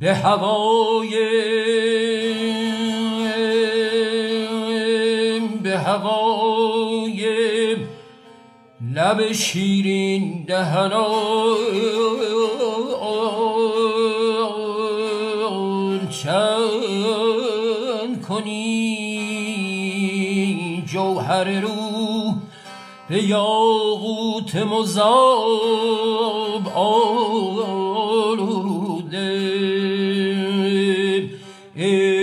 به هوای به هوای لب شیرین دهنان چند کنی جوهر رو به یاقوت مذاب آلو ہی